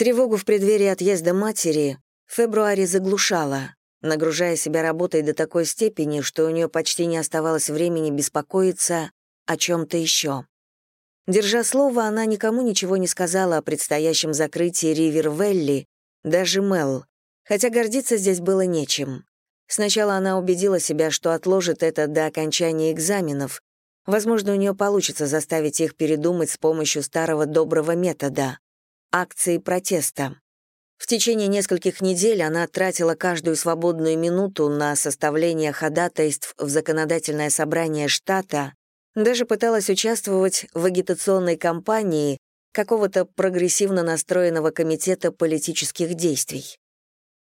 Тревогу в преддверии отъезда матери Фебруари заглушала, нагружая себя работой до такой степени, что у нее почти не оставалось времени беспокоиться о чем-то еще. Держа слово, она никому ничего не сказала о предстоящем закрытии Ривер-Велли, даже Мел, хотя гордиться здесь было нечем. Сначала она убедила себя, что отложит это до окончания экзаменов. Возможно, у нее получится заставить их передумать с помощью старого доброго метода — акции протеста. В течение нескольких недель она тратила каждую свободную минуту на составление ходатайств в законодательное собрание штата, даже пыталась участвовать в агитационной кампании какого-то прогрессивно настроенного комитета политических действий.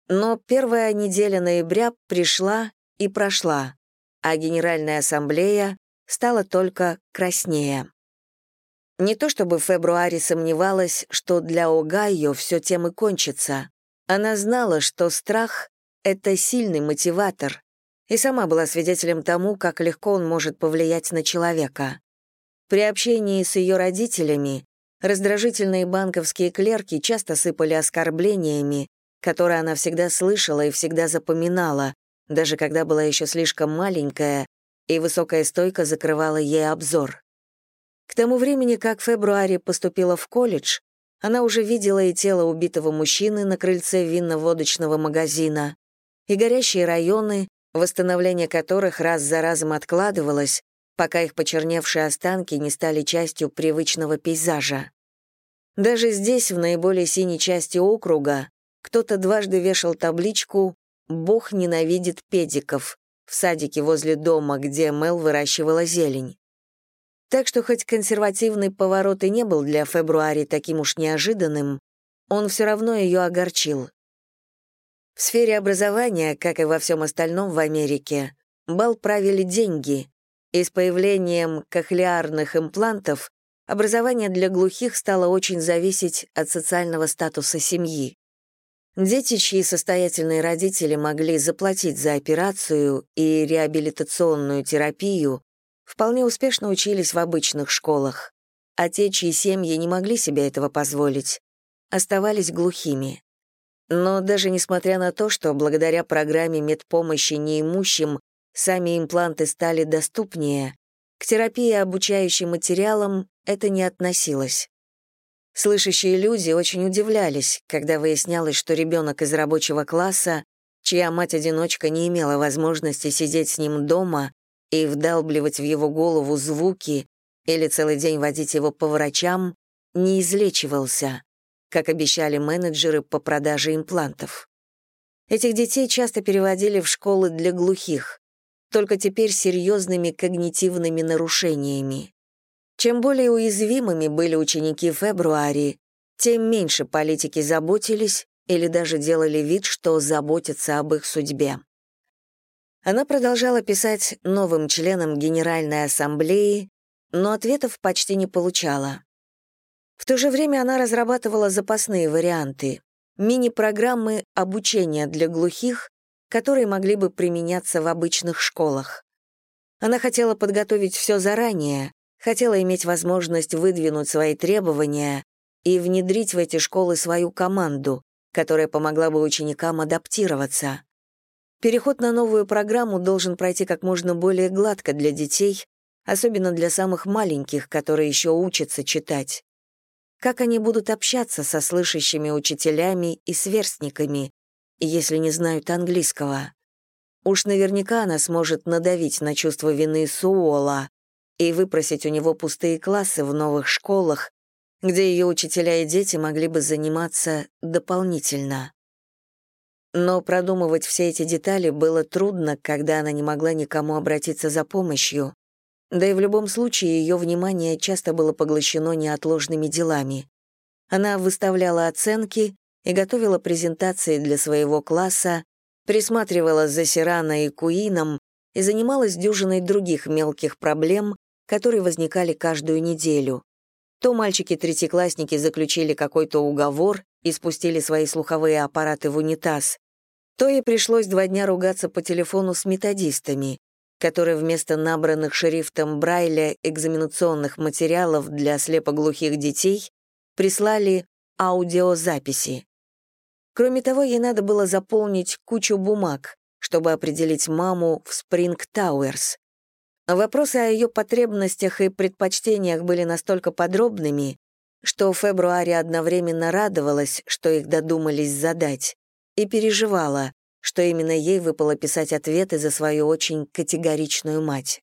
Но первая неделя ноября пришла и прошла, а Генеральная ассамблея стала только краснее. Не то чтобы Фебруари сомневалась, что для Огайо все тем и кончится. Она знала, что страх — это сильный мотиватор, и сама была свидетелем тому, как легко он может повлиять на человека. При общении с ее родителями раздражительные банковские клерки часто сыпали оскорблениями, которые она всегда слышала и всегда запоминала, даже когда была еще слишком маленькая, и высокая стойка закрывала ей обзор. Тому времени, как Фебруари поступила в колледж, она уже видела и тело убитого мужчины на крыльце винно-водочного магазина, и горящие районы, восстановление которых раз за разом откладывалось, пока их почерневшие останки не стали частью привычного пейзажа. Даже здесь, в наиболее синей части округа, кто-то дважды вешал табличку «Бог ненавидит педиков» в садике возле дома, где Мел выращивала зелень. Так что хоть консервативный поворот и не был для Фебруари таким уж неожиданным, он все равно ее огорчил. В сфере образования, как и во всем остальном в Америке, бал правили деньги, и с появлением кохлеарных имплантов образование для глухих стало очень зависеть от социального статуса семьи. Дети, чьи состоятельные родители могли заплатить за операцию и реабилитационную терапию, вполне успешно учились в обычных школах, а те, чьи семьи не могли себе этого позволить, оставались глухими. Но даже несмотря на то, что благодаря программе медпомощи неимущим сами импланты стали доступнее, к терапии обучающим материалам это не относилось. Слышащие люди очень удивлялись, когда выяснялось, что ребенок из рабочего класса, чья мать-одиночка не имела возможности сидеть с ним дома и вдалбливать в его голову звуки или целый день водить его по врачам, не излечивался, как обещали менеджеры по продаже имплантов. Этих детей часто переводили в школы для глухих, только теперь серьезными когнитивными нарушениями. Чем более уязвимыми были ученики Фебруари, тем меньше политики заботились или даже делали вид, что заботятся об их судьбе. Она продолжала писать новым членам Генеральной Ассамблеи, но ответов почти не получала. В то же время она разрабатывала запасные варианты, мини-программы обучения для глухих, которые могли бы применяться в обычных школах. Она хотела подготовить все заранее, хотела иметь возможность выдвинуть свои требования и внедрить в эти школы свою команду, которая помогла бы ученикам адаптироваться. Переход на новую программу должен пройти как можно более гладко для детей, особенно для самых маленьких, которые еще учатся читать. Как они будут общаться со слышащими учителями и сверстниками, если не знают английского? Уж наверняка она сможет надавить на чувство вины Суола, и выпросить у него пустые классы в новых школах, где ее учителя и дети могли бы заниматься дополнительно. Но продумывать все эти детали было трудно, когда она не могла никому обратиться за помощью, да и в любом случае ее внимание часто было поглощено неотложными делами. Она выставляла оценки и готовила презентации для своего класса, присматривала за Сирана и Куином и занималась дюжиной других мелких проблем, которые возникали каждую неделю. То мальчики-третьеклассники заключили какой-то уговор и спустили свои слуховые аппараты в унитаз, то и пришлось два дня ругаться по телефону с методистами, которые вместо набранных шрифтом Брайля экзаменационных материалов для слепоглухих детей прислали аудиозаписи. Кроме того, ей надо было заполнить кучу бумаг, чтобы определить маму в Спринг Тауэрс. Вопросы о ее потребностях и предпочтениях были настолько подробными, что в февруаре одновременно радовалась, что их додумались задать, и переживала, что именно ей выпало писать ответы за свою очень категоричную мать.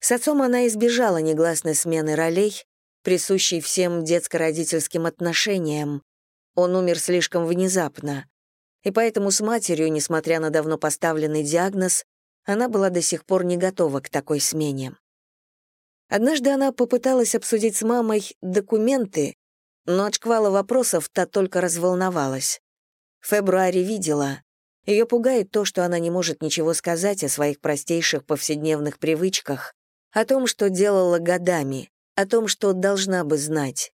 С отцом она избежала негласной смены ролей, присущей всем детско-родительским отношениям. Он умер слишком внезапно. И поэтому с матерью, несмотря на давно поставленный диагноз, она была до сих пор не готова к такой смене. Однажды она попыталась обсудить с мамой документы, но от шквала вопросов та только разволновалась. В февруаре видела. Ее пугает то, что она не может ничего сказать о своих простейших повседневных привычках, о том, что делала годами, о том, что должна бы знать.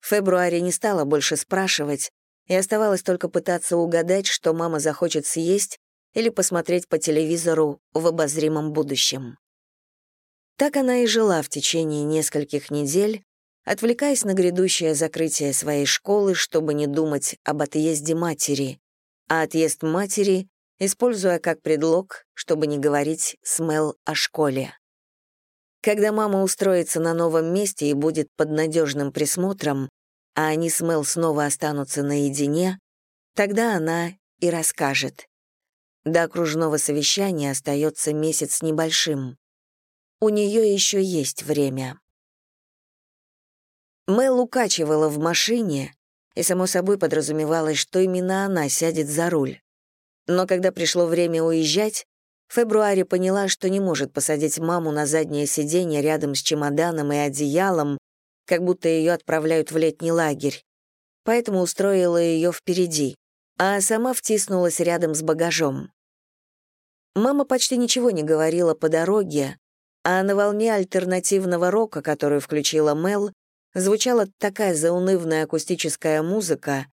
В февруаре не стала больше спрашивать, и оставалось только пытаться угадать, что мама захочет съесть или посмотреть по телевизору в обозримом будущем. Так она и жила в течение нескольких недель, отвлекаясь на грядущее закрытие своей школы, чтобы не думать об отъезде матери, а отъезд матери используя как предлог, чтобы не говорить с Мел о школе. Когда мама устроится на новом месте и будет под надежным присмотром, а они с Мел снова останутся наедине, тогда она и расскажет. До окружного совещания остается месяц небольшим. У нее еще есть время. Мэл укачивала в машине, и, само собой, подразумевалось, что именно она сядет за руль. Но когда пришло время уезжать, в февруаре поняла, что не может посадить маму на заднее сиденье рядом с чемоданом и одеялом, как будто ее отправляют в летний лагерь. Поэтому устроила ее впереди, а сама втиснулась рядом с багажом. Мама почти ничего не говорила по дороге, а на волне альтернативного рока, которую включила Мел, звучала такая заунывная акустическая музыка,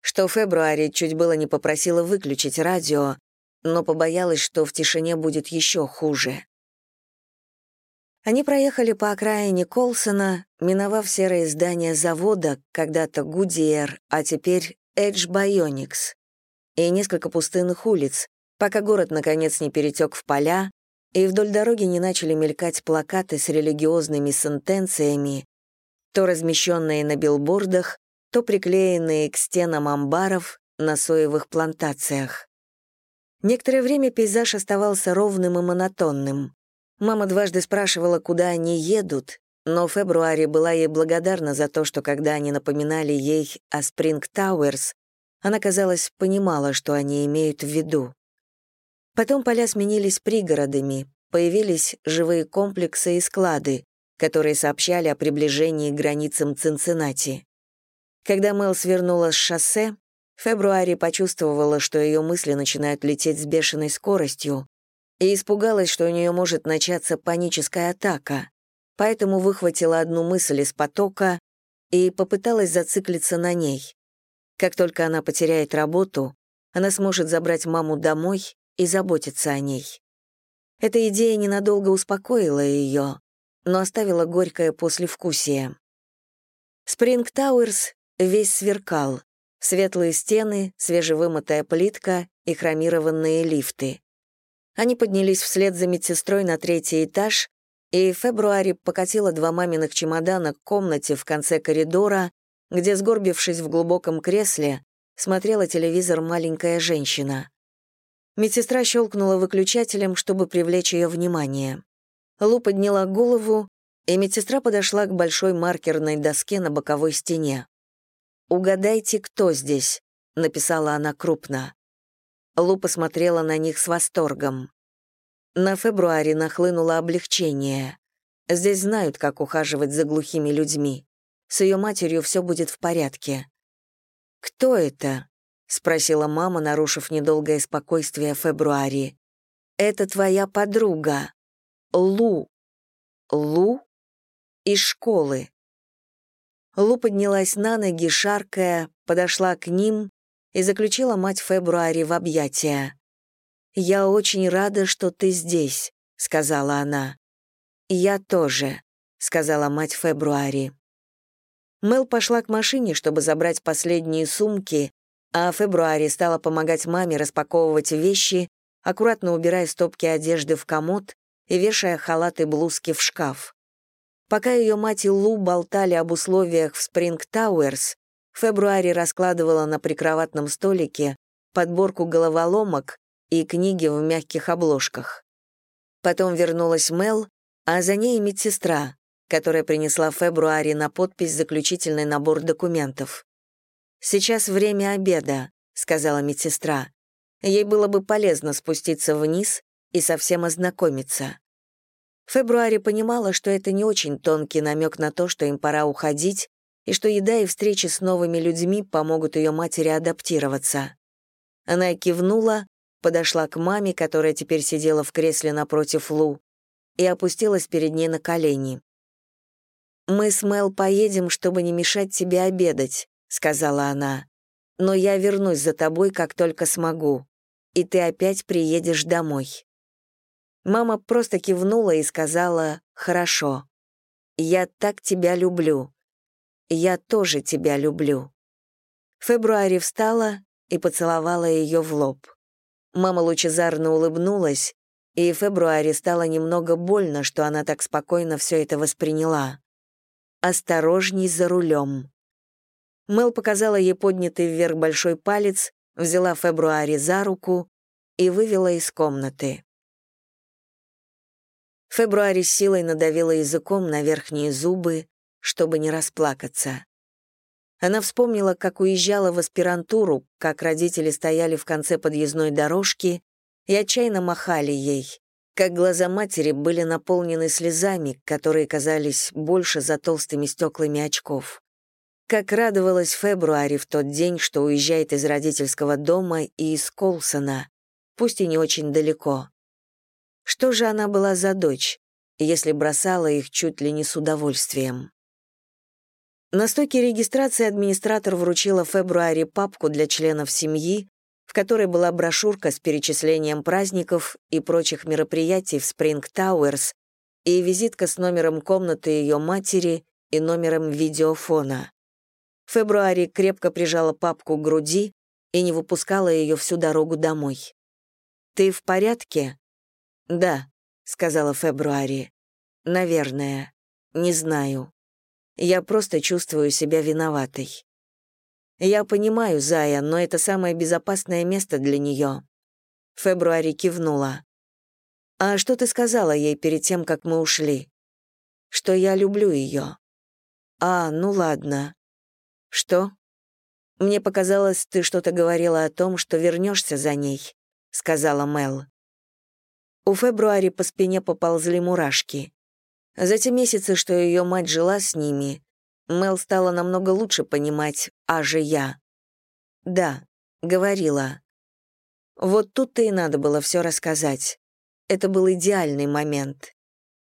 что в февруаре чуть было не попросила выключить радио, но побоялась, что в тишине будет еще хуже. Они проехали по окраине Колсона, миновав серое здание завода, когда-то Гудиер, а теперь Edge Bionics, и несколько пустынных улиц, пока город наконец не перетек в поля, и вдоль дороги не начали мелькать плакаты с религиозными сентенциями, то размещенные на билбордах, то приклеенные к стенам амбаров на соевых плантациях. Некоторое время пейзаж оставался ровным и монотонным. Мама дважды спрашивала, куда они едут, но в февруаре была ей благодарна за то, что когда они напоминали ей о Спринг Тауэрс, она, казалось, понимала, что они имеют в виду. Потом поля сменились пригородами, появились живые комплексы и склады, которые сообщали о приближении к границам Цинциннати. Когда Мэл свернула с шоссе, Фебруари почувствовала, что ее мысли начинают лететь с бешеной скоростью, и испугалась, что у нее может начаться паническая атака, поэтому выхватила одну мысль из потока и попыталась зациклиться на ней. Как только она потеряет работу, она сможет забрать маму домой и заботиться о ней. Эта идея ненадолго успокоила ее, но оставила горькое послевкусие. Спринг Тауэрс весь сверкал, Светлые стены, свежевымытая плитка и хромированные лифты. Они поднялись вслед за медсестрой на третий этаж, и в февруаре покатила два маминых чемодана к комнате в конце коридора, где, сгорбившись в глубоком кресле, смотрела телевизор маленькая женщина. Медсестра щелкнула выключателем, чтобы привлечь ее внимание. Лу подняла голову, и медсестра подошла к большой маркерной доске на боковой стене. «Угадайте, кто здесь», — написала она крупно. Лу посмотрела на них с восторгом. На февруаре нахлынуло облегчение. Здесь знают, как ухаживать за глухими людьми. С ее матерью все будет в порядке. «Кто это?» — спросила мама, нарушив недолгое спокойствие февруаре. «Это твоя подруга. Лу. Лу? Из школы. Лу поднялась на ноги, шаркая, подошла к ним и заключила мать Фебруари в объятия. «Я очень рада, что ты здесь», — сказала она. «Я тоже», — сказала мать Фебруари. Мел пошла к машине, чтобы забрать последние сумки, а в февруаре стала помогать маме распаковывать вещи, аккуратно убирая стопки одежды в комод и вешая халаты блузки в шкаф. Пока ее мать и Лу болтали об условиях в Спринг Тауэрс, Фебруари раскладывала на прикроватном столике подборку головоломок и книги в мягких обложках. Потом вернулась Мел, а за ней медсестра, которая принесла Фебруари на подпись заключительный набор документов. «Сейчас время обеда», — сказала медсестра. Ей было бы полезно спуститься вниз и совсем ознакомиться. Фебруари понимала, что это не очень тонкий намек на то, что им пора уходить, и что еда и встречи с новыми людьми помогут ее матери адаптироваться. Она кивнула, подошла к маме, которая теперь сидела в кресле напротив Лу, и опустилась перед ней на колени. «Мы с Мел поедем, чтобы не мешать тебе обедать», — сказала она. «Но я вернусь за тобой, как только смогу, и ты опять приедешь домой». Мама просто кивнула и сказала «Хорошо. Я так тебя люблю. Я тоже тебя люблю». Фебруари встала и поцеловала ее в лоб. Мама лучезарно улыбнулась, и Фебруари стало немного больно, что она так спокойно все это восприняла. «Осторожней за рулем». Мел показала ей поднятый вверх большой палец, взяла Фебруари за руку и вывела из комнаты. Фебруари силой надавила языком на верхние зубы, чтобы не расплакаться. Она вспомнила, как уезжала в аспирантуру, как родители стояли в конце подъездной дорожки и отчаянно махали ей, как глаза матери были наполнены слезами, которые казались больше за толстыми стеклами очков. Как радовалась Фебруари в тот день, что уезжает из родительского дома и из Колсона, пусть и не очень далеко. Что же она была за дочь, если бросала их чуть ли не с удовольствием? На стойке регистрации администратор вручила Фебруари папку для членов семьи, в которой была брошюрка с перечислением праздников и прочих мероприятий в Спринг Тауэрс и визитка с номером комнаты ее матери и номером видеофона. Фебруари крепко прижала папку к груди и не выпускала ее всю дорогу домой. «Ты в порядке?» «Да», — сказала Фебруари. «Наверное. Не знаю». Я просто чувствую себя виноватой. Я понимаю Зая, но это самое безопасное место для нее. Фебруари кивнула. «А что ты сказала ей перед тем, как мы ушли?» «Что я люблю ее». «А, ну ладно». «Что?» «Мне показалось, ты что-то говорила о том, что вернешься за ней», — сказала Мел. У Фебруари по спине поползли мурашки. За те месяцы, что ее мать жила с ними, Мел стала намного лучше понимать, а же я. Да, говорила. Вот тут-то и надо было все рассказать. Это был идеальный момент.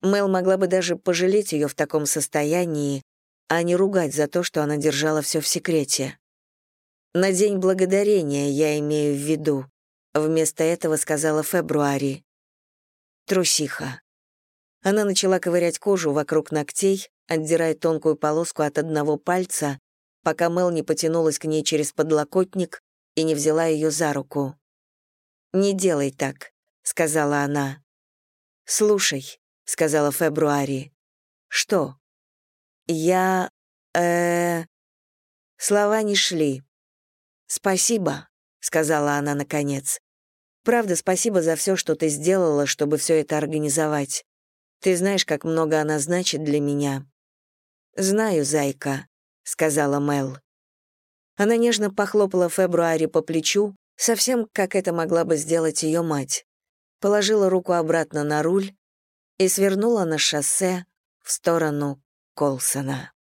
Мел могла бы даже пожалеть ее в таком состоянии, а не ругать за то, что она держала все в секрете. «На День Благодарения я имею в виду», — вместо этого сказала Фебруари. Трусиха. Она начала ковырять кожу вокруг ногтей, отдирая тонкую полоску от одного пальца, пока Мел не потянулась к ней через подлокотник и не взяла ее за руку. «Не делай так», — сказала она. «Слушай», — сказала Фебруари. «Что?» «Я... э Слова не шли. «Спасибо», — сказала она наконец. «Правда, спасибо за все, что ты сделала, чтобы все это организовать. Ты знаешь, как много она значит для меня». «Знаю, зайка», — сказала Мел. Она нежно похлопала Фебруари по плечу, совсем как это могла бы сделать ее мать. Положила руку обратно на руль и свернула на шоссе в сторону Колсона.